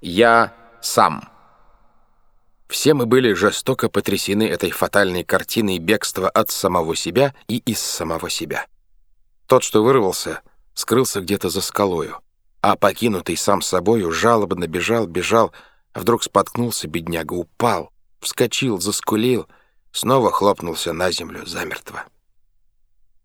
Я сам. Все мы были жестоко потрясены этой фатальной картиной бегства от самого себя и из самого себя. Тот, что вырвался, скрылся где-то за скалою, а покинутый сам собою жалобно бежал, бежал, вдруг споткнулся, бедняга, упал, вскочил, заскулил, снова хлопнулся на землю замертво.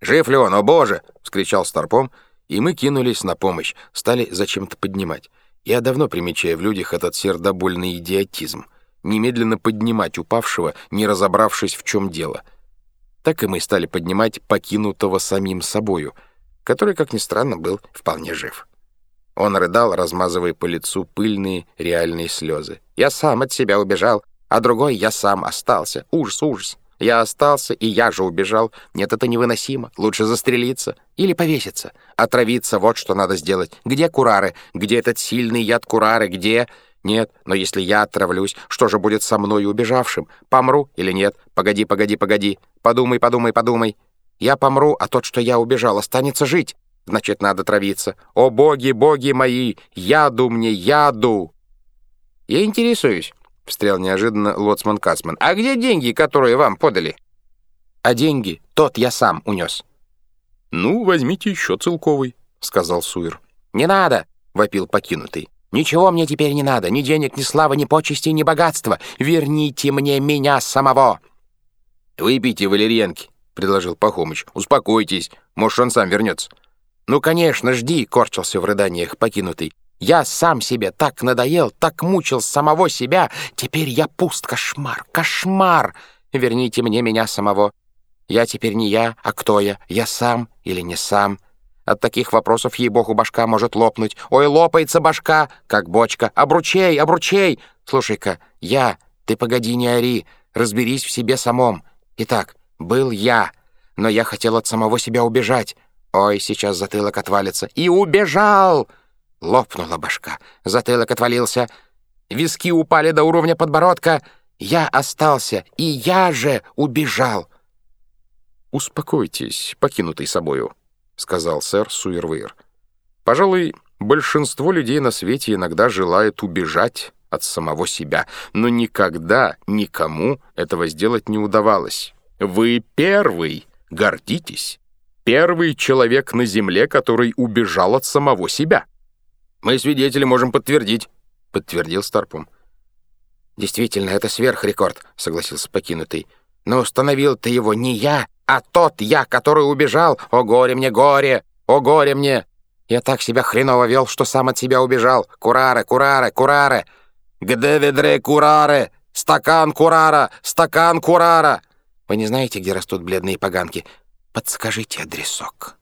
«Жив ли он, о боже!» — вскричал Старпом, и мы кинулись на помощь, стали зачем-то поднимать. Я давно примечаю в людях этот сердобольный идиотизм. Немедленно поднимать упавшего, не разобравшись, в чем дело. Так и мы стали поднимать покинутого самим собою, который, как ни странно, был вполне жив. Он рыдал, размазывая по лицу пыльные реальные слезы. «Я сам от себя убежал, а другой я сам остался. Ужас, ужас!» Я остался, и я же убежал. Нет, это невыносимо. Лучше застрелиться или повеситься. Отравиться — вот что надо сделать. Где курары? Где этот сильный яд курары? Где... Нет, но если я отравлюсь, что же будет со мной убежавшим? Помру или нет? Погоди, погоди, погоди. Подумай, подумай, подумай. Я помру, а тот, что я убежал, останется жить. Значит, надо травиться. О, боги, боги мои! Яду мне, яду! Я интересуюсь. — встрял неожиданно лоцман Кацман. «А где деньги, которые вам подали?» «А деньги тот я сам унес». «Ну, возьмите еще целковый», — сказал Суир. «Не надо!» — вопил покинутый. «Ничего мне теперь не надо, ни денег, ни славы, ни почести, ни богатства. Верните мне меня самого!» «Выпейте валерьянки», — предложил Пахомыч. «Успокойтесь, может, он сам вернется». «Ну, конечно, жди», — корчился в рыданиях покинутый. Я сам себе так надоел, так мучил самого себя. Теперь я пуст, кошмар, кошмар. Верните мне меня самого. Я теперь не я, а кто я? Я сам или не сам? От таких вопросов, ей-богу, башка может лопнуть. Ой, лопается башка, как бочка. Обручей, обручей! Слушай-ка, я, ты погоди, не ори, разберись в себе самом. Итак, был я, но я хотел от самого себя убежать. Ой, сейчас затылок отвалится. И убежал! Лопнула башка, затылок отвалился, виски упали до уровня подбородка. Я остался, и я же убежал. «Успокойтесь, покинутый собою», — сказал сэр Суирвейр. «Пожалуй, большинство людей на свете иногда желает убежать от самого себя, но никогда никому этого сделать не удавалось. Вы первый, гордитесь, первый человек на земле, который убежал от самого себя». «Мы свидетели можем подтвердить», — подтвердил Старпом. «Действительно, это сверхрекорд», — согласился покинутый. «Но установил ты его не я, а тот я, который убежал. О горе мне, горе! О горе мне! Я так себя хреново вел, что сам от себя убежал. Кураре, кураре, кураре! Где ведре кураре? Стакан курара! Стакан курара!» Вы не знаете, где растут бледные поганки? Подскажите адресок.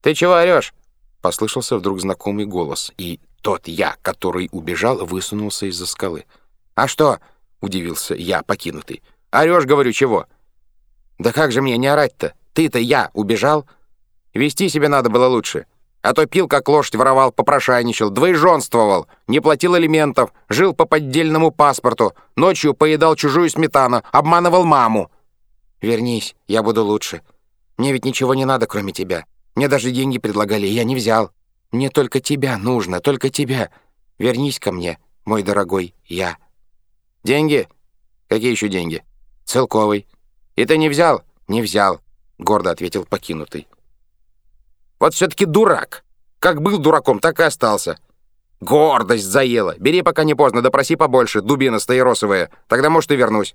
«Ты чего орешь?» Послышался вдруг знакомый голос, и тот я, который убежал, высунулся из-за скалы. «А что?» — удивился я, покинутый. «Орешь, говорю, чего?» «Да как же мне не орать-то? Ты-то я убежал?» «Вести себя надо было лучше. А то пил, как лошадь, воровал, попрошайничал, двоеженствовал, не платил алиментов, жил по поддельному паспорту, ночью поедал чужую сметану, обманывал маму». «Вернись, я буду лучше. Мне ведь ничего не надо, кроме тебя. Мне даже деньги предлагали, я не взял. Мне только тебя нужно, только тебя. Вернись ко мне, мой дорогой я». «Деньги? Какие еще деньги?» «Целковый». «И ты не взял?» «Не взял», — гордо ответил покинутый. «Вот все-таки дурак. Как был дураком, так и остался. Гордость заела. Бери, пока не поздно, допроси побольше, дубина стаиросовая. Тогда, может, и вернусь».